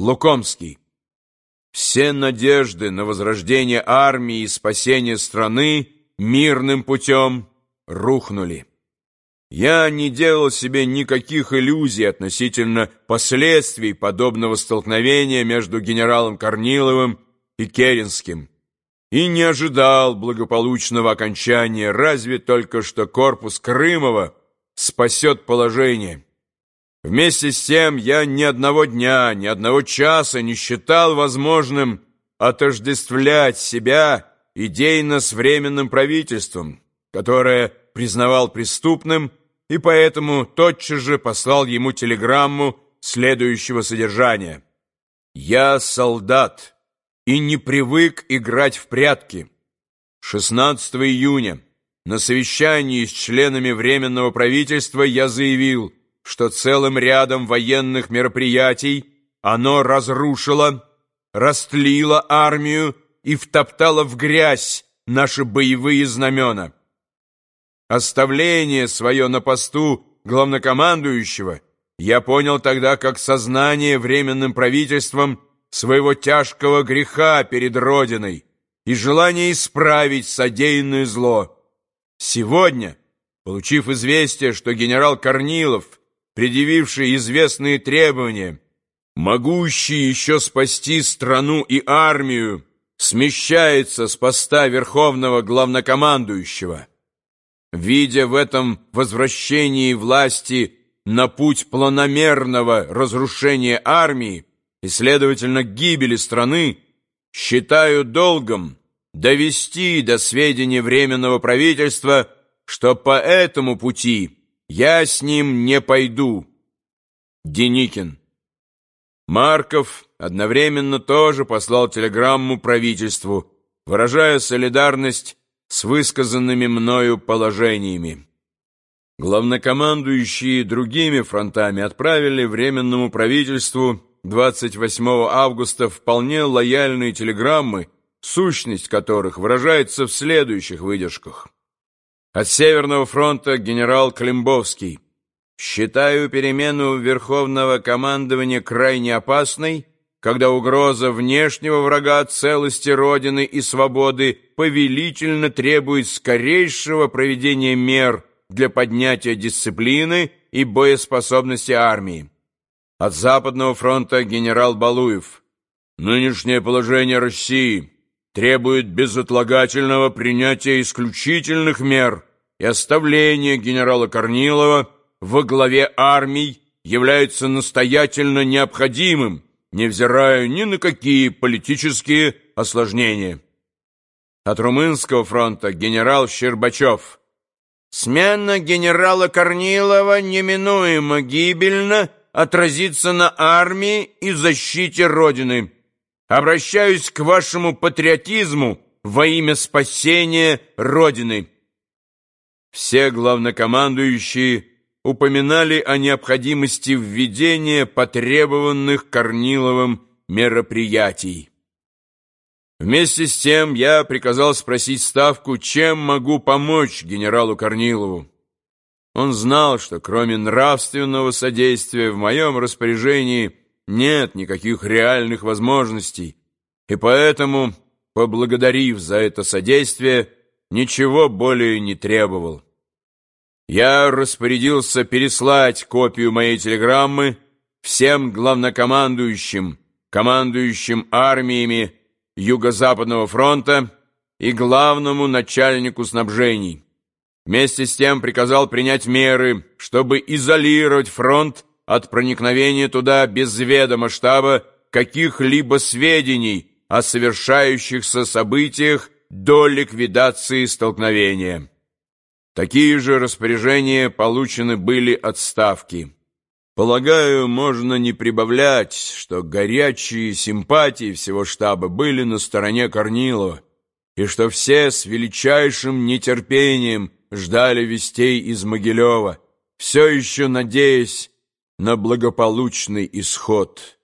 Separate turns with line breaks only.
Лукомский. Все надежды на возрождение армии и спасение страны мирным путем рухнули. Я не делал себе никаких иллюзий относительно последствий подобного столкновения между генералом Корниловым и Керенским и не ожидал благополучного окончания, разве только что корпус Крымова спасет положение. Вместе с тем я ни одного дня, ни одного часа не считал возможным отождествлять себя идейно с Временным правительством, которое признавал преступным и поэтому тотчас же послал ему телеграмму следующего содержания. «Я солдат и не привык играть в прятки. 16 июня на совещании с членами Временного правительства я заявил, что целым рядом военных мероприятий оно разрушило, растлило армию и втоптало в грязь наши боевые знамена. Оставление свое на посту главнокомандующего я понял тогда как сознание временным правительством своего тяжкого греха перед Родиной и желание исправить содеянное зло. Сегодня, получив известие, что генерал Корнилов, предъявивший известные требования, могущий еще спасти страну и армию, смещается с поста верховного главнокомандующего, видя в этом возвращении власти на путь планомерного разрушения армии и, следовательно, гибели страны, считаю долгом довести до сведения Временного правительства, что по этому пути я с ним не пойду. Деникин. Марков одновременно тоже послал телеграмму правительству, выражая солидарность с высказанными мною положениями. Главнокомандующие другими фронтами отправили Временному правительству 28 августа вполне лояльные телеграммы, сущность которых выражается в следующих выдержках. От Северного фронта генерал Климбовский. Считаю перемену Верховного командования крайне опасной, когда угроза внешнего врага целости Родины и свободы повелительно требует скорейшего проведения мер для поднятия дисциплины и боеспособности армии. От Западного фронта генерал Балуев. Нынешнее положение России требует безотлагательного принятия исключительных мер и оставления генерала Корнилова во главе армий является настоятельно необходимым, невзирая ни на какие политические осложнения. От Румынского фронта генерал Щербачев. Смена генерала Корнилова неминуемо гибельно отразится на армии и защите Родины. Обращаюсь к вашему патриотизму во имя спасения Родины. Все главнокомандующие упоминали о необходимости введения потребованных Корниловым мероприятий. Вместе с тем я приказал спросить Ставку, чем могу помочь генералу Корнилову. Он знал, что кроме нравственного содействия в моем распоряжении нет никаких реальных возможностей, и поэтому, поблагодарив за это содействие, ничего более не требовал. Я распорядился переслать копию моей телеграммы всем главнокомандующим, командующим армиями Юго-Западного фронта и главному начальнику снабжений. Вместе с тем приказал принять меры, чтобы изолировать фронт от проникновения туда без ведома штаба каких-либо сведений о совершающихся событиях до ликвидации столкновения. Такие же распоряжения получены были от Ставки. Полагаю, можно не прибавлять, что горячие симпатии всего штаба были на стороне Корнилова, и что все с величайшим нетерпением ждали вестей из Могилева, все еще надеясь на благополучный исход.